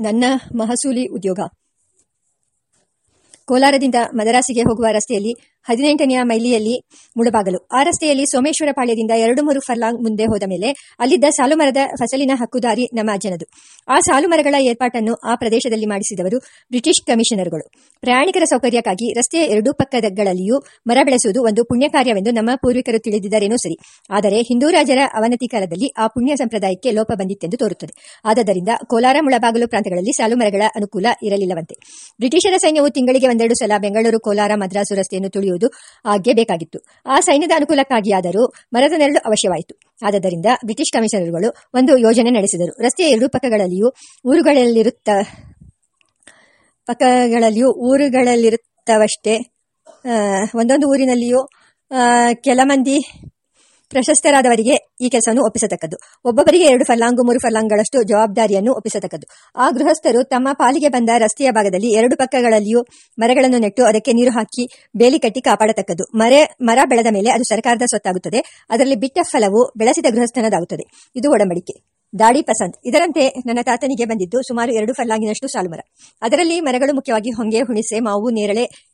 ನನ್ನ ಮಹಸೂಲಿ ಉದ್ಯೋಗ. ಕೋಲಾರದಿಂದ ಮದರಾಸಿಗೆ ಹೋಗುವ ರಸ್ತೆಯಲ್ಲಿ ಹದಿನೆಂಟನೆಯ ಮೈಲಿಯಲ್ಲಿ ಮುಳಬಾಗಲು. ಆ ರಸ್ತೆಯಲ್ಲಿ ಸೋಮೇಶ್ವರ ಪಾಳ್ಯದಿಂದ ಎರಡು ಮೂರು ಫರ್ಲಾಂಗ್ ಮುಂದೆ ಹೋದ ಮೇಲೆ ಅಲ್ಲಿದ್ದ ಸಾಲುಮರದ ಫಸಲಿನ ಹಕ್ಕುದಾರಿ ನಮ್ಮ ಜನದು. ಆ ಸಾಲುಮರಗಳ ಏರ್ಪಾಟನ್ನು ಆ ಪ್ರದೇಶದಲ್ಲಿ ಮಾಡಿಸಿದವರು ಬ್ರಿಟಿಷ್ ಕಮಿಷನರ್ಗಳು. ಪ್ರಯಾಣಿಕರ ಸೌಕರ್ಯಕ್ಕಾಗಿ ರಸ್ತೆಯ ಎರಡೂ ಪಕ್ಕದಗಳಲ್ಲಿಯೂ ಮರ ಬೆಳೆಸುವುದು ಒಂದು ಪುಣ್ಯ ಕಾರ್ಯವೆಂದು ನಮ್ಮ ಪೂರ್ವಿಕರು ತಿಳಿದಿದ್ದರೇನೋ ಸರಿ. ಆದರೆ ಹಿಂದೂ ರಾಜರ ಅವನತಿ ಕಾಲದಲ್ಲಿ ಆ ಪುಣ್ಯ ಸಂಪ್ರದಾಯಕ್ಕೆ ಲೋಪ ಬಂದಿತ್ತೆಂದು ತೋರುತ್ತದೆ. ಆದ್ದರಿಂದ ಕೋಲಾರ ಮುಳಬಾಗಲು ಪ್ರಾಂತಗಳಲ್ಲಿ ಸಾಲುಮರಗಳ ಅನುಕೂಲ ಇರಲಿಲ್ಲವಂತೆ. ಬ್ರಿಟಿಷರ ಸೈನ್ಯವು ತಿಂಗಳಿಗೆ ಒಂದೆರಡು ಸಲ ಬೆಂಗಳೂರು, ಕೋಲಾರ, ಮದ್ರಾಸು ರಸ್ತೆಯನ್ನು ತುಳಿಯುವುದು ಆಗ್ಗೆ ಬೇಕಾಗಿತ್ತು. ಆ ಸೈನ್ಯದ ಅನುಕೂಲಕ್ಕಾಗಿಯಾದರೂ ಮರದ ನೆರಳು ಅವಶ್ಯವಾಯಿತು. ಆದ್ದರಿಂದ ಬ್ರಿಟಿಷ್ ಕಮಿಷನರ್ಗಳು ಒಂದು ಯೋಜನೆ ನಡೆಸಿದರು. ರಸ್ತೆಯ ಎರಡೂ ಪಕ್ಕಗಳಲ್ಲಿಯೂ ಊರುಗಳಲ್ಲಿರುತ್ತ, ಪಕ್ಕಗಳಲ್ಲಿಯೂ ಊರುಗಳಲ್ಲಿರುತ್ತವಷ್ಟೇ ಒಂದೊಂದು ಊರಿನಲ್ಲಿಯೂ ಕೆಲ ಮಂದಿ ಪ್ರಶಸ್ತರಾದವರಿಗೆ ಈ ಕೆಲಸವನ್ನು ಒಪ್ಪಿಸತಕ್ಕದ್ದು. ಒಬ್ಬೊಬ್ಬರಿಗೆ ಎರಡು ಫರ್ಲಾಂಗು ಮೂರು ಫರ್ಲಾಂಗ್ಗಳಷ್ಟು ಜವಾಬ್ದಾರಿಯನ್ನು ಒಪ್ಪಿಸತಕ್ಕದ್ದು. ಆ ಗೃಹಸ್ಥರು ತಮ್ಮ ಪಾಲಿಗೆ ಬಂದ ರಸ್ತೆಯ ಭಾಗದಲ್ಲಿ ಎರಡು ಪಕ್ಕಗಳಲ್ಲಿಯೂ ಮರಗಳನ್ನು ನೆಟ್ಟು ಅದಕ್ಕೆ ನೀರು ಹಾಕಿ ಬೇಲಿ ಕಟ್ಟಿ ಕಾಪಾಡತಕ್ಕದ್ದು. ಮರೆ, ಮರ ಬೆಳೆದ ಮೇಲೆ ಅದು ಸರ್ಕಾರದ ಸ್ವತ್ತಾಗುತ್ತದೆ. ಅದರಲ್ಲಿ ಬಿಟ್ಟ ಫಲವು ಬೆಳೆಸಿದ ಗೃಹಸ್ಥನದಾಗುತ್ತದೆ. ಇದು ಒಡಂಬಡಿಕೆ. ದಾಡಿ ಪಸಂದ್. ಇದರಂತೆ ನನ್ನ ತಾತನಿಗೆ ಬಂದಿದ್ದು ಸುಮಾರು ಎರಡು ಫರ್ಲಾಂಗಿನಷ್ಟು ಸಾಲು ಅದರಲ್ಲಿ ಮರಗಳು ಮುಖ್ಯವಾಗಿ ಹೊಂಗೆ, ಹುಣಿಸೆ, ಮಾವು, ನೇರಳೆ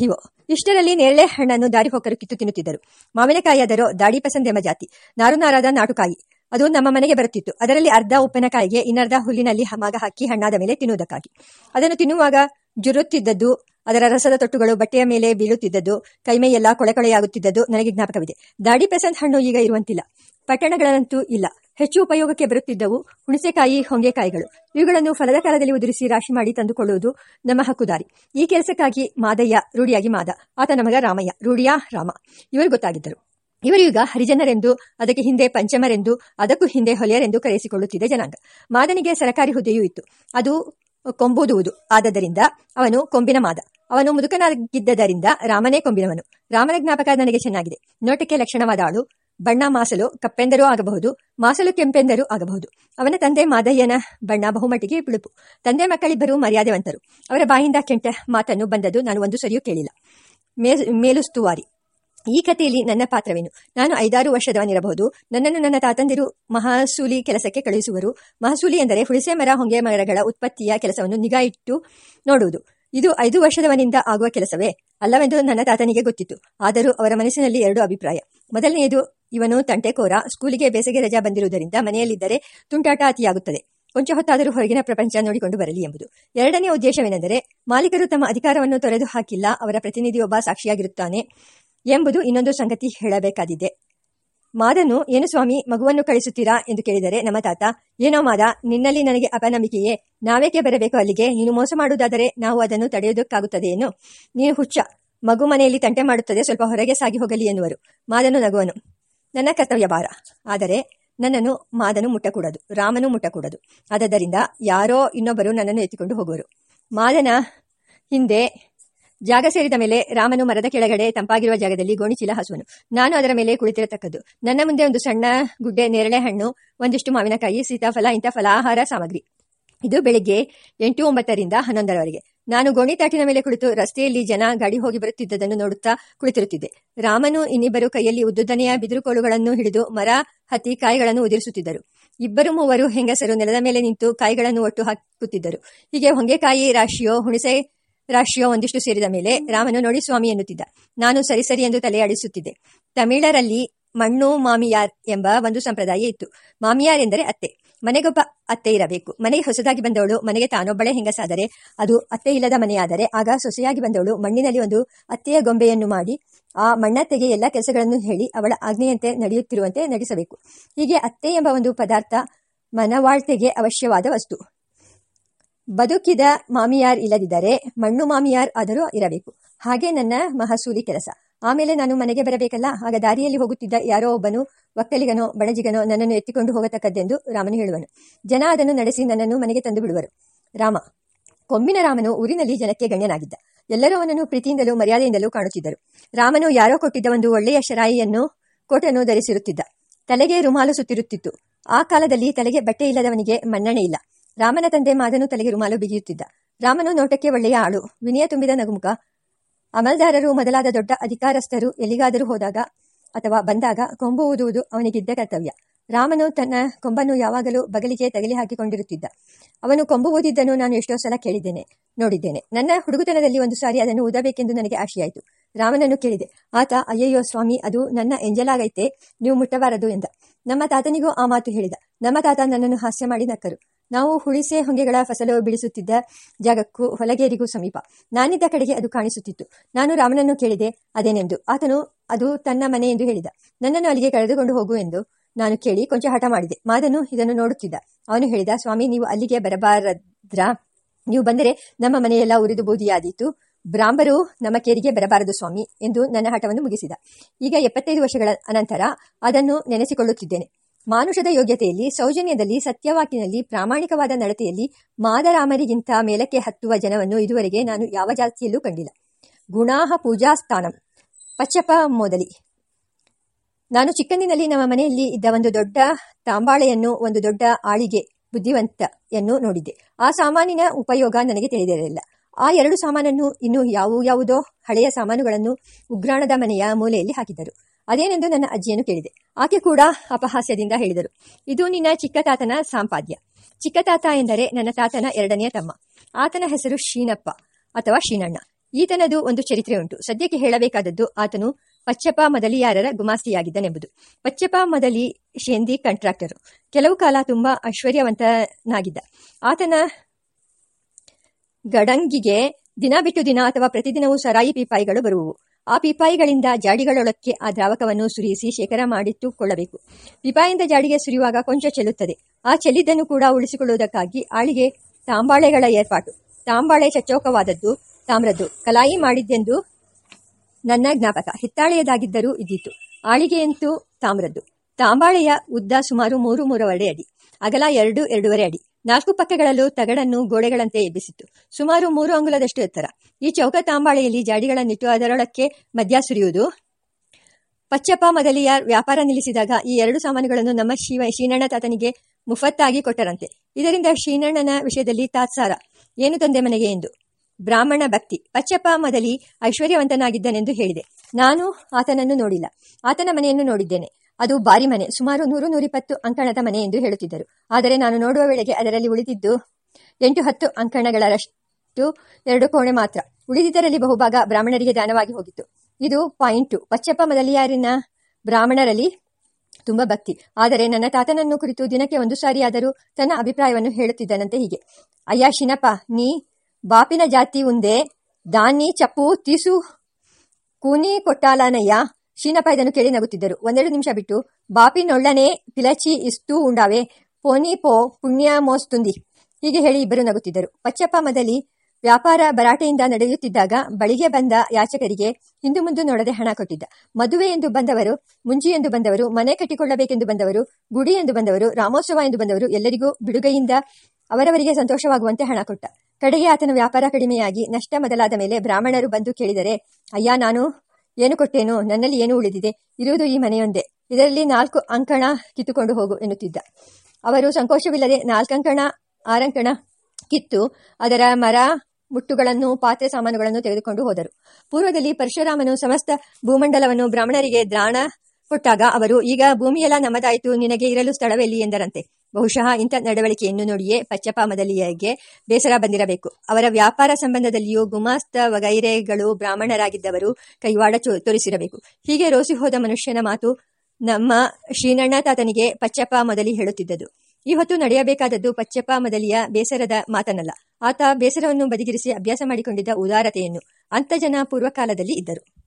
ಇವು. ಇಷ್ಟರಲ್ಲಿ ನೇರಳೆ ಹಣ್ಣನ್ನು ದಾರಿ ಹೋಕರು ಕಿತ್ತು ತಿನ್ನುತ್ತಿದ್ದರು. ಮಾವಿನಕಾಯಿ ಆದರೂ ದಾಡಿ ಎಂಬ ಜಾತಿ. ನಾರು ನಾರಾದ ನಾಟುಕಾಯಿ. ಅದು ನಮ್ಮ ಮನೆಗೆ ಬರುತ್ತಿತ್ತು. ಅದರಲ್ಲಿ ಅರ್ಧ ಉಪ್ಪಿನಕಾಯಿಗೆ ಇನ್ನರ್ಧ ಹುಲ್ಲಿನಲ್ಲಿ ಹಮಾಗ ಹಾಕಿ ಹಣ್ಣಾದ ಮೇಲೆ ತಿನ್ನುವುದಕ್ಕಾಗಿ. ಅದನ್ನು ತಿನ್ನುವಾಗ ಜುರುತ್ತಿದ್ದದ್ದು, ಅದರ ರಸದ ತೊಟ್ಟುಗಳು ಬಟ್ಟೆಯ ಮೇಲೆ ಬೀಳುತ್ತಿದ್ದದ್ದು ಕೈಮೈಯೆಲ್ಲ ಕೊಳೆಕೊಳೆಯಾಗುತ್ತಿದ್ದದ್ದು ನನಗೆ ಜ್ಞಾಪಕವಿದೆ. ದಾಡಿ ಪಸಂದ್ ಹಣ್ಣು ಈಗ ಇರುವಂತಿಲ್ಲ. ಪಟ್ಟಣಗಳಂತೂ ಇಲ್ಲ. ಹೆಚ್ಚು ಉಪಯೋಗಕ್ಕೆ ಬರುತ್ತಿದ್ದವು ಹುಣಸೆಕಾಯಿ, ಹೊಂಗೆಕಾಯಿಗಳು. ಇವುಗಳನ್ನು ಫಲದ ಕಾಲದಲ್ಲಿ ಉದುರಿಸಿ ರಾಶಿ ಮಾಡಿ ತಂದುಕೊಳ್ಳುವುದು ನಮ್ಮ ಹಕ್ಕುದಾರಿ. ಈ ಕೆಲಸಕ್ಕಾಗಿ ಮಾದಯ್ಯ, ರೂಢಿಯಾಗಿ ಮಾದ. ಆತ ನಮಗ ರಾಮಯ್ಯ, ರೂಢಿಯ ರಾಮ. ಇವರು ಗೊತ್ತಾಗಿದ್ದರು. ಇವರು ಈಗ ಹರಿಜನರೆಂದು, ಅದಕ್ಕೆ ಹಿಂದೆ ಪಂಚಮರೆಂದು, ಅದಕ್ಕೂ ಹಿಂದೆ ಹೊಲೆಯರೆಂದು ಕರೆಸಿಕೊಳ್ಳುತ್ತಿದ್ದ ಜನಾಂಗ. ಮಾದನಿಗೆ ಸರಕಾರಿ ಹುದ್ದೆಯೂ ಇತ್ತು. ಅದು ಕೊಂಬುದುವುದು. ಆದ್ದರಿಂದ ಅವನು ಕೊಂಬಿನ ಮಾದ. ಅವನು ಮುದುಕನಾಗಿದ್ದರಿಂದ ರಾಮನೇ ಕೊಂಬಿನವನು. ರಾಮನ ಜ್ಞಾಪಕ ನನಗೆ ಚೆನ್ನಾಗಿದೆ. ನೋಟಕ್ಕೆ ಲಕ್ಷಣವಾದ ಆಳು. ಬಣ್ಣ ಮಾಸಲು ಕಪ್ಪೆಂದರೂ ಆಗಬಹುದು, ಮಾಸಲು ಕೆಂಪೆಂದರೂ ಆಗಬಹುದು. ಅವನ ತಂದೆ ಮಾದಯ್ಯನ ಬಣ್ಣ ಬಹುಮಟ್ಟಿಗೆ ಬಿಳುಪು. ತಂದೆ ಮಕ್ಕಳಿಬ್ಬರು ಮರ್ಯಾದೆವಂತರು. ಅವರ ಬಾಯಿಂದ ಕೆಂಟ ಮಾತನ್ನು ಬಂದದ್ದು ನಾನು ಒಂದು ಸರಿಯೂ ಕೇಳಿಲ್ಲ. ಮೇಲುಸ್ತುವಾರಿ. ಈ ಕಥೆಯಲ್ಲಿ ನನ್ನ ಪಾತ್ರವೇನು? ನಾನು ಐದಾರು ವರ್ಷದವನಿರಬಹುದು. ನನ್ನನ್ನು ನನ್ನ ತಾತಂದಿರು ಮಹಾಸೂಲಿ ಕೆಲಸಕ್ಕೆ ಕಳುಹಿಸುವರು. ಮಹಸೂಲಿ ಎಂದರೆ ಹುಣಸೆ ಮರ, ಹೊಂಗೆ ಮರಗಳ ಉತ್ಪತ್ತಿಯ ಕೆಲಸವನ್ನು ನಿಗಾ ಇಟ್ಟು ನೋಡುವುದು. ಇದು ಐದು ವರ್ಷದವನಿಂದ ಆಗುವ ಕೆಲಸವೇ ಅಲ್ಲವೆಂದು ನನ್ನ ತಾತನಿಗೆ ಗೊತ್ತಿತ್ತು. ಆದರೂ ಅವರ ಮನಸ್ಸಿನಲ್ಲಿ ಎರಡು ಅಭಿಪ್ರಾಯ. ಮೊದಲನೆಯದು ಇವನು ತಂಟೆಕೋರ, ಸ್ಕೂಲಿಗೆ ಬೇಸಿಗೆ ರಜಾ ಬಂದಿರುವುದರಿಂದ ಮನೆಯಲ್ಲಿದ್ದರೆ ತುಂಟಾಟ ಅತಿಯಾಗುತ್ತದೆ ಕೊಂಚ ಹೊತ್ತಾದರೂ ಹೊರಗಿನ ಪ್ರಪಂಚ ನೋಡಿಕೊಂಡು ಬರಲಿ ಎಂಬುದು. ಎರಡನೇ ಉದ್ದೇಶವೇನೆಂದರೆ, ಮಾಲೀಕರು ತಮ್ಮ ಅಧಿಕಾರವನ್ನು ತೊರೆದು ಹಾಕಿಲ್ಲ, ಅವರ ಪ್ರತಿನಿಧಿಯೊಬ್ಬ ಸಾಕ್ಷಿಯಾಗಿರುತ್ತಾನೆ ಎಂಬುದು ಇನ್ನೊಂದು ಸಂಗತಿ ಹೇಳಬೇಕಾದಿದೆ. ಮಾದನು, ಏನು ಸ್ವಾಮಿ, ಮಗುವನ್ನು ಕಳಿಸುತ್ತೀರಾ? ಎಂದು ಕೇಳಿದರೆ, ನಮ್ಮ ತಾತ, ಏನೋ ಮಾದ, ನಿನ್ನಲ್ಲಿ ನನಗೆ ಅಪನಂಬಿಕೆಯೇ, ನಾವೇಕೆ ಬರಬೇಕು ಅಲ್ಲಿಗೆ? ನೀನು ಮೋಸ ಮಾಡುವುದಾದರೆ ನಾವು ಅದನ್ನು ತಡೆಯುವುದಕ್ಕಾಗುತ್ತದೆಯೇನು ನೀನು ಹುಚ್ಚ, ಮಗು ಮನೆಯಲ್ಲಿ ತಂಟೆ ಮಾಡುತ್ತದೆ, ಸ್ವಲ್ಪ ಹೊರಗೆ ಸಾಗಿ ಹೋಗಲಿ ಎನ್ನುವರು. ಮಾದನು ನಗುವನು. ನನ್ನ ಕರ್ತವ್ಯ ಭಾರ. ಆದರೆ ನನ್ನನ್ನು ಮಾದನು ಮುಟ್ಟಕೂಡದು, ರಾಮನು ಮುಟ್ಟಕೂಡದು. ಆದ್ದರಿಂದ ಯಾರೋ ಇನ್ನೊಬ್ಬರು ನನ್ನನ್ನು ಎತ್ತಿಕೊಂಡು ಹೋಗುವರು. ಮಾದನ ಹಿಂದೆ ಜಾಗ ಸೇರಿದ ಮೇಲೆ ರಾಮನು ಮರದ ಕೆಳಗಡೆ ತಂಪಾಗಿರುವ ಜಾಗದಲ್ಲಿ ಗೋಣಿಚೀಲ ಹಸುವನು. ನಾನು ಅದರ ಮೇಲೆ ಕುಳಿತಿರತಕ್ಕದ್ದು. ನನ್ನ ಮುಂದೆ ಒಂದು ಸಣ್ಣ ಗುಡ್ಡೆ, ನೇರಳೆ ಹಣ್ಣು, ಒಂದಿಷ್ಟು ಮಾವಿನಕಾಯಿ, ಸೀತಾಫಲ ಇಂಥ ಫಲಾಹಾರ ಸಾಮಗ್ರಿ. ಇದು ಬೆಳಿಗ್ಗೆ ಎಂಟು ಒಂಬತ್ತರಿಂದ ಹನ್ನೊಂದರವರೆಗೆ. ನಾನು ಗೋಣಿತಾಟಿನ ಮೇಲೆ ಕುಳಿತು ರಸ್ತೆಯಲ್ಲಿ ಜನ ಗಾಡಿ ಹೋಗಿ ಬರುತ್ತಿದ್ದದನ್ನು ನೋಡುತ್ತಾ ಕುಳಿತಿರುತ್ತಿದ್ದೆ. ರಾಮನು ಇನ್ನಿಬ್ಬರು ಕೈಯಲ್ಲಿ ಉದ್ದುದನೆಯ ಬಿದಿರುಕೋಳುಗಳನ್ನು ಹಿಡಿದು ಮರ, ಹತ್ತಿ, ಕಾಯಿಗಳನ್ನು ಉದುರಿಸುತ್ತಿದ್ದರು. ಇಬ್ಬರು ಮೂವರು ಹೆಂಗಸರು ನೆಲದ ಮೇಲೆ ನಿಂತು ಕಾಯಿಗಳನ್ನು ಒಟ್ಟು ಹಾಕುತ್ತಿದ್ದರು. ಹೀಗೆ ಹೊಂಗೆಕಾಯಿ, ರಾಶಿಯೋ, ಹುಣಸೆ ರಾಶಿಯೋ ಒಂದಿಷ್ಟು ಸೇರಿದ ಮೇಲೆ ರಾಮನು ನೋಡಿ ಸ್ವಾಮಿ ಎನ್ನುತ್ತಿದ್ದ. ನಾನು ಸರಿ ಸರಿ ಎಂದು ತಲೆಯಾಡಿಸುತ್ತಿದ್ದೆ ತಮಿಳರಲ್ಲಿ ಮಣ್ಣು ಮಾಮಿಯಾರ್ ಎಂಬ ಒಂದು ಸಂಪ್ರದಾಯ ಇತ್ತು. ಮಾಮಿಯಾರ್ ಎಂದರೆ ಅತ್ತೆ. ಮನೆಗೊಬ್ಬ ಅತ್ತೆ ಇರಬೇಕು. ಮನೆಗೆ ಹೊಸದಾಗಿ ಬಂದವಳು ಮನೆಗೆ ತಾನೊಬ್ಬಳೇ ಹೆಂಗಸಾದರೆ ಅದು ಅತ್ತೆ ಇಲ್ಲದ ಮನೆಯಾದರೆ ಆಗ ಸೊಸೆಯಾಗಿ ಬಂದವಳು ಮಣ್ಣಿನಲ್ಲಿ ಒಂದು ಅತ್ತೆಯ ಗೊಂಬೆಯನ್ನು ಮಾಡಿ ಆ ಮಣ್ಣತ್ತೆಗೆ ಎಲ್ಲ ಕೆಲಸಗಳನ್ನು ಹೇಳಿ ಅವಳ ಆಜ್ಞೆಯಂತೆ ನಡೆಯುತ್ತಿರುವಂತೆ ನಡೆಸಬೇಕು. ಹೀಗೆ ಅತ್ತೆ ಎಂಬ ಒಂದು ಪದಾರ್ಥ ಮನವಾಳ್ತೆಗೆ ಅವಶ್ಯವಾದ ವಸ್ತು. ಬದುಕಿದ ಮಾಮಿಯಾರ್ ಇಲ್ಲದಿದ್ದರೆ ಮಣ್ಣು ಮಾಮಿಯಾರ್ ಆದರೂ ಇರಬೇಕು. ಹಾಗೆ ನನ್ನ ಮಹಸೂಲಿ ಕೆಲಸ. ಆಮೇಲೆ ನಾನು ಮನೆಗೆ ಬರಬೇಕಲ್ಲ? ಆಗ ದಾರಿಯಲ್ಲಿ ಹೋಗುತ್ತಿದ್ದ ಯಾರೋ ಒಬ್ಬನು, ಒಕ್ಕಲಿಗನೋ, ಬಣಜಿಗನೋ ನನ್ನನ್ನು ಎತ್ತಿಕೊಂಡು ಹೋಗತಕ್ಕದ್ದೆಂದು ರಾಮನು ಹೇಳುವನು. ಜನ ಅದನ್ನು ನಡೆಸಿ ನನ್ನನ್ನು ಮನೆಗೆ ತಂದು ಬಿಡುವರು. ರಾಮ, ಕೊಂಬಿನ ರಾಮನು ಊರಿನಲ್ಲಿ ಜನಕ್ಕೆ ಗಣ್ಯನಾಗಿದ್ದ. ಎಲ್ಲರೂ ಅವನನ್ನು ಪ್ರೀತಿಯಿಂದಲೂ ಮರ್ಯಾದೆಯಿಂದಲೂ ಕಾಣುತ್ತಿದ್ದರು. ರಾಮನು ಯಾರೋ ಕೊಟ್ಟಿದ್ದ ಒಂದು ಒಳ್ಳೆಯ ಶರಾಯಿಯನ್ನು ಕೋಟನ್ನು ಧರಿಸಿರುತ್ತಿದ್ದ. ತಲೆಗೆ ರುಮಾಲು ಸುತ್ತಿರುತ್ತಿತ್ತು. ಆ ಕಾಲದಲ್ಲಿ ತಲೆಗೆ ಬಟ್ಟೆ ಇಲ್ಲದವನಿಗೆ ಮನ್ನಣೆ ಇಲ್ಲ. ರಾಮನ ತಂದೆ ಮಾದನು ತಲೆಗೆ ರುಮಾಲು ಬಿಗಿಯುತ್ತಿದ್ದ. ರಾಮನು ನೋಟಕ್ಕೆ ಒಳ್ಳೆಯ ಆಳು. ವಿನಯ ತುಂಬಿದ ನಗುಮುಖ ಅಮಲ್ದಾರರು ಮೊದಲಾದ ದೊಡ್ಡ ಅಧಿಕಾರಸ್ಥರು ಎಲ್ಲಿಗಾದರೂ ಹೋದಾಗ ಅಥವಾ ಬಂದಾಗ ಕೊಂಬು ಊದುವುದು ಅವನಿಗಿದ್ದ ಕರ್ತವ್ಯ. ರಾಮನು ತನ್ನ ಕೊಂಬನ್ನು ಯಾವಾಗಲೂ ಬಗಲಿಗೆ ತಗಲಿ ಹಾಕಿಕೊಂಡಿರುತ್ತಿದ್ದ. ಅವನು ಕೊಂಬು ಓದಿದ್ದನ್ನು ನಾನು ಎಷ್ಟೋ ಸಲ ಕೇಳಿದ್ದೇನೆ, ನೋಡಿದ್ದೇನೆ. ನನ್ನ ಹುಡುಗುತನದಲ್ಲಿ ಒಂದು ಸಾರಿ ಅದನ್ನು ಊದಬೇಕೆಂದು ನನಗೆ ಆಶೆಯಾಯಿತು. ರಾಮನನ್ನು ಕೇಳಿದೆ, ಆತ, ಅಯ್ಯಯ್ಯೋ ಸ್ವಾಮಿ, ಅದು ನನ್ನ ಎಂಜಲಾಗೈತೆ, ನೀವು ಮುಟ್ಟಬಾರದು ಎಂದ. ನಮ್ಮ ತಾತನಿಗೂ ಆ ಮಾತು ಹೇಳಿದ. ನಮ್ಮ ತಾತ ನನ್ನನ್ನು ಹಾಸ್ಯ ಮಾಡಿ ನಕ್ಕರು. ನಾವು ಹುಳಿಸೆ ಹೊಂಗೆಗಳ ಫಸಲು ಬಿಡಿಸುತ್ತಿದ್ದ ಜಾಗಕ್ಕೂ ಹೊಲಗೇರಿಗೂ ಸಮೀಪ. ನಾನಿದ್ದ ಕಡೆಗೆ ಅದು ಕಾಣಿಸುತ್ತಿತ್ತು. ನಾನು ರಾಮನನ್ನು ಕೇಳಿದೆ, ಅದೇನೆಂದು? ಆತನು ಅದು ತನ್ನ ಮನೆ ಎಂದು ಹೇಳಿದ. ನನ್ನನ್ನು ಅಲ್ಲಿಗೆ ಕಳೆದುಕೊಂಡು ಹೋಗು ಎಂದು ನಾನು ಕೇಳಿ ಕೊಂಚ ಹಠ ಮಾಡಿದೆ. ಮಾದನು ಇದನ್ನು ನೋಡುತ್ತಿದ್ದ. ಅವನು ಹೇಳಿದ, ಸ್ವಾಮಿ, ನೀವು ಅಲ್ಲಿಗೆ ಬರಬಾರದ್ರಾ? ನೀವು ಬಂದರೆ ನಮ್ಮ ಮನೆಯೆಲ್ಲ ಉರಿದು ಬೂದಿಯಾದೀತು. ಬ್ರಾಹ್ಮರು ನಮ್ಮ ಕೇರಿಗೆ ಬರಬಾರದು ಸ್ವಾಮಿ ಎಂದು ನನ್ನ ಹಠವನ್ನು ಮುಗಿಸಿದ. ಈಗ ಎಪ್ಪತ್ತೈದು ವರ್ಷಗಳ ಅನಂತರ ಅದನ್ನು ನೆನೆಸಿಕೊಳ್ಳುತ್ತಿದ್ದೇನೆ. ಮಾನುಷದ ಯೋಗ್ಯತೆಯಲ್ಲಿ, ಸೌಜನ್ಯದಲ್ಲಿ ಸತ್ಯವಾಕಿನಲ್ಲಿ ಪ್ರಾಮಾಣಿಕವಾದ ನಡತೆಯಲ್ಲಿ ಮಾದರಾಮರಿಗಿಂತ ಮೇಲಕ್ಕೆ ಹತ್ತುವ ಜನವನ್ನು ಇದುವರೆಗೆ ನಾನು ಯಾವ ಜಾತಿಯಲ್ಲೂ ಕಂಡಿಲ್ಲ. ಗುಣಾಹ ಪೂಜಾಸ್ಥಾನಂ. ಪಚ್ಚಪ ಮೊದಲಿ. ನಾನು ಚಿಕ್ಕಂದಿನಲ್ಲಿ ನಮ್ಮ ಮನೆಯಲ್ಲಿ ಇದ್ದ ಒಂದು ದೊಡ್ಡ ತಾಂಬಾಳೆಯನ್ನು, ಒಂದು ದೊಡ್ಡ ಆಳಿಗೆ ಬುದ್ಧಿವಂತೆಯನ್ನು ನೋಡಿದ್ದೆ. ಆ ಸಾಮಾನಿನ ಉಪಯೋಗ ನನಗೆ ತಿಳಿದಿರಲಿಲ್ಲ. ಆ ಎರಡು ಸಾಮಾನನ್ನು ಇನ್ನು ಯಾವ ಯಾವುದೋ ಹಳೆಯ ಸಾಮಾನುಗಳನ್ನು ಉಗ್ರಾಣದ ಮನೆಯ ಮೂಲೆಯಲ್ಲಿ ಹಾಕಿದ್ದರು. ಅದೇನೆಂದು ನನ್ನ ಅಜ್ಜಿಯನ್ನು ಕೇಳಿದೆ. ಆಕೆ ಕೂಡ ಅಪಹಾಸ್ಯದಿಂದ ಹೇಳಿದರು. ಇದು ನಿನ್ನ ಚಿಕ್ಕ ತಾತನ ಸಂಪಾದ್ಯ. ಚಿಕ್ಕ ಎಂದರೆ ನನ್ನ ತಾತನ ಎರಡನೆಯ ತಮ್ಮ. ಆತನ ಹೆಸರು ಶೀನಪ್ಪ ಅಥವಾ ಶೀನಣ್ಣ. ಈತನದು ಒಂದು ಚರಿತ್ರೆ ಉಂಟು ಸದ್ಯಕ್ಕೆ ಹೇಳಬೇಕಾದದ್ದು ಆತನು ಪಚ್ಚಪ್ಪ ಮದಲಿಯಾರರ ಗುಮಾಸ್ತಿಯಾಗಿದ್ದನೆಂಬುದು. ಪಚ್ಚಪ್ಪ ಮದಲಿ ಶೇಂದಿ ಕಾಂಟ್ರಾಕ್ಟರು. ಕೆಲವು ಕಾಲ ತುಂಬಾ ಐಶ್ವರ್ಯವಂತನಾಗಿದ್ದ. ಆತನ ಗಡಂಗಿಗೆ ದಿನ ಬಿಟ್ಟು ದಿನ ಅಥವಾ ಪ್ರತಿದಿನವೂ ಸರಾಯಿ ಪೀಪಾಯಿಗಳು ಬರುವುವು. ಆ ಪಿಪಾಯಿಗಳಿಂದ ಜಾಡಿಗಳೊಳಕ್ಕೆ ಆ ದ್ರಾವಕವನ್ನು ಸುರಿಯಿಸಿ ಶೇಖರ ಮಾಡಿಟ್ಟುಕೊಳ್ಳಬೇಕು. ಪಿಪಾಯಿಂದ ಜಾಡಿಗೆ ಸುರಿಯುವಾಗ ಕೊಂಚ ಚೆಲ್ಲುತ್ತದೆ. ಆ ಚೆಲ್ಲಿದ್ದನ್ನು ಕೂಡ ಉಳಿಸಿಕೊಳ್ಳುವುದಕ್ಕಾಗಿ ಆಳಿಗೆ ತಾಂಬಾಳೆಗಳ ಏರ್ಪಾಟು. ತಾಂಬಾಳೆ ಚಚ್ಚೌಕವಾದದ್ದು, ತಾಮ್ರದ್ದು. ಕಲಾಯಿ ಮಾಡಿದ್ದೆಂದು ನನ್ನ ಜ್ಞಾಪಕ. ಹಿತ್ತಾಳೆಯದಾಗಿದ್ದರೂ ಇದ್ದಿತು. ಆಳಿಗೆಯಂತೂ ತಾಮ್ರದ್ದು. ತಾಂಬಾಳೆಯ ಉದ್ದ ಸುಮಾರು ಮೂರು ಮೂರುವರೆ ಅಡಿ, ಅಗಲ ಎರಡು ಎರಡೂವರೆ ಅಡಿ. ನಾಲ್ಕು ಪಕ್ಕಗಳಲ್ಲೂ ತಗಡನ್ನು ಗೋಡೆಗಳಂತೆ ಎಬ್ಬಿಸಿತ್ತು. ಸುಮಾರು ಮೂರು ಅಂಗುಲದಷ್ಟು ಎತ್ತರ. ಈ ಚೌಕ ತಾಂಬಾಳೆಯಲ್ಲಿ ಜಾಡಿಗಳನ್ನಿಟ್ಟು ಅದರೊಳಕ್ಕೆ ಮದ್ಯ ಸುರಿಯುವುದು. ಪಚ್ಚಪ್ಪ ಮೊದಲಿಯ ವ್ಯಾಪಾರ ನಿಲ್ಲಿಸಿದಾಗ ಈ ಎರಡು ಸಾಮಾನುಗಳನ್ನು ನಮ್ಮ ಶಿವ, ಶೀನಣ್ಣ ತಾತನಿಗೆ ಮುಫತ್ತಾಗಿ ಕೊಟ್ಟರಂತೆ. ಇದರಿಂದ ಶ್ರೀನಣ್ಣನ ವಿಷಯದಲ್ಲಿ ತಾತ್ಸಾರ. ಏನು ತಂದೆ ಮನೆಗೆ ಎಂದು? ಬ್ರಾಹ್ಮಣ ಭಕ್ತಿ. ಪಚ್ಚಪ್ಪ ಮೊದಲಿ ಐಶ್ವರ್ಯವಂತನಾಗಿದ್ದನೆಂದು ಹೇಳಿದೆ. ನಾನು ಆತನನ್ನು ನೋಡಿಲ್ಲ. ಆತನ ಮನೆಯನ್ನು ನೋಡಿದ್ದೇನೆ. ಅದು ಬಾರಿ ಮನೆ, ಸುಮಾರು ನೂರು ನೂರಿಪ್ಪತ್ತು ಅಂಕಣದ ಮನೆ ಎಂದು ಹೇಳುತ್ತಿದ್ದರು. ಆದರೆ ನಾನು ನೋಡುವ ವೇಳೆಗೆ ಅದರಲ್ಲಿ ಉಳಿದಿದ್ದು ಎಂಟು ಹತ್ತು ಅಂಕಣಗಳಷ್ಟು ಎರಡು ಕೋಣೆ ಮಾತ್ರ. ಉಳಿದಿದ್ದರಲ್ಲಿ ಬಹುಭಾಗ ಬ್ರಾಹ್ಮಣರಿಗೆ ದಾನವಾಗಿ ಹೋಗಿತ್ತು. ಇದು ಪಾಯಿಂಟು ಪಚ್ಚಪ್ಪ ಮೊದಲಿಯಾರಿನ ಬ್ರಾಹ್ಮಣರಲ್ಲಿ ತುಂಬ ಭಕ್ತಿ. ಆದರೆ ನನ್ನ ತಾತನನ್ನು ಕುರಿತು ದಿನಕ್ಕೆ ಒಂದು ಸಾರಿಯಾದರೂ ತನ್ನ ಅಭಿಪ್ರಾಯವನ್ನು ಹೇಳುತ್ತಿದ್ದನಂತೆ ಹೀಗೆ. ಅಯ್ಯ ಶಿನಪ್ಪ, ನೀ ಬಾಪಿನ ಜಾತಿ ಉಂದೆ ದಾನಿ ಚಪ್ಪು, ತೀಸು, ಕೂನಿ ಕೊಟ್ಟಾಲನಯ್ಯ. ಶೀನಪ್ಪ ಇದನ್ನು ಕೇಳಿ ನಗುತ್ತಿದ್ದರು. ಒಂದೆರಡು ನಿಮಿಷ ಬಿಟ್ಟು ಬಾಪಿನೊಳ್ಳನೆ ಪಿಲಚಿ ಇಸ್ತು ಉಂಡಾವೆ, ಪೋನಿ ಪೋ, ಪುಣ್ಯ ಮೋಸ್ತುಂದಿ ಹೀಗೆ ಹೇಳಿ ಇಬ್ಬರು ನಗುತ್ತಿದ್ದರು. ಪಚ್ಚಪ್ಪ ಮೊದಲಿ ವ್ಯಾಪಾರ ಭರಾಟೆಯಿಂದ ನಡೆಯುತ್ತಿದ್ದಾಗ ಬಳಿಗೆ ಬಂದ ಯಾಚಕರಿಗೆ ಹಿಂದು ಮುಂದೆ ನೋಡದೆ ಹಣ ಕೊಟ್ಟಿದ್ದ. ಮದುವೆ ಎಂದು ಬಂದವರು, ಮುಂಜಿ ಎಂದು ಬಂದವರು, ಮನೆ ಕಟ್ಟಿಕೊಳ್ಳಬೇಕೆಂದು ಬಂದವರು, ಗುಡಿ ಎಂದು ಬಂದವರು, ರಾಮೋತ್ಸವ ಎಂದು ಬಂದವರು ಎಲ್ಲರಿಗೂ ಬಿಡುಗೈಯಿಂದ ಅವರವರಿಗೆ ಸಂತೋಷವಾಗುವಂತೆ ಹಣ ಕೊಟ್ಟ. ಕಡೆಗೆ ಆತನ ವ್ಯಾಪಾರ ಕಡಿಮೆಯಾಗಿ ನಷ್ಟ ಮೊದಲಾದ ಮೇಲೆ ಬ್ರಾಹ್ಮಣರು ಬಂದು ಕೇಳಿದರೆ, ಅಯ್ಯ, ನಾನು ಏನು ಕೊಟ್ಟೇನು, ನನ್ನಲ್ಲಿ ಏನು ಉಳಿದಿದೆ ಇರುವುದು ಈ ಮನೆಯೊಂದೇ. ಇದರಲ್ಲಿ ನಾಲ್ಕು ಅಂಕಣ ಕಿತ್ತುಕೊಂಡು ಹೋಗು ಎನ್ನುತ್ತಿದ್ದ. ಅವರು ಸಂಕೋಚವಿಲ್ಲದೆ ನಾಲ್ಕಂಕಣ ಆರಂಕಣ ಕಿತ್ತು ಅದರ ಮರ, ಮುಟ್ಟುಗಳನ್ನು, ಪಾತ್ರೆ ಸಾಮಾನುಗಳನ್ನು ತೆಗೆದುಕೊಂಡು ಹೋದರು. ಪೂರ್ವದಲ್ಲಿ ಪರಶುರಾಮನು ಸಮಸ್ತ ಭೂಮಂಡಲವನ್ನು ಬ್ರಾಹ್ಮಣರಿಗೆ ದ್ರಾಣ ಕೊಟ್ಟಾಗ ಅವರು, ಈಗ ಭೂಮಿಯೆಲ್ಲ ನಮ್ಮದಾಯಿತು, ನಿನಗೆ ಇರಲು ಸ್ಥಳವೆಲ್ಲಿ ಎಂದರಂತೆ. ಬಹುಶಃ ಇಂಥ ನಡವಳಿಕೆಯನ್ನು ನೋಡಿಯೇ ಪಚ್ಚಪ್ಪ ಮೊದಲಿಯಗೆ ಬೇಸರ ಬಂದಿರಬೇಕು. ಅವರ ವ್ಯಾಪಾರ ಸಂಬಂಧದಲ್ಲಿಯೂ ಗುಮಾಸ್ತ ವಗೈರೆಗಳು ಬ್ರಾಹ್ಮಣರಾಗಿದ್ದವರು ಕೈವಾಡ ತೋರಿಸಿರಬೇಕು. ಹೀಗೆ ರೋಸಿ ಹೋದ ಮನುಷ್ಯನ ಮಾತು ನಮ್ಮ ಶ್ರೀನಣ್ಣ ತಾತನಿಗೆ ಪಚ್ಚಪ್ಪ ಮೊದಲಿ ಹೇಳುತ್ತಿದ್ದದು. ಈ ಹೊತ್ತು ನಡೆಯಬೇಕಾದದ್ದು ಪಚ್ಚಪ್ಪ ಮೊದಲಿಯ ಬೇಸರದ ಮಾತನಲ್ಲ. ಆತ ಬೇಸರವನ್ನು ಬದಿಗಿರಿಸಿ ಅಭ್ಯಾಸ ಮಾಡಿಕೊಂಡಿದ್ದ ಉದಾರತೆಯನ್ನು ಅಂತಜನ ಪೂರ್ವಕಾಲದಲ್ಲಿ ಇದ್ದರು.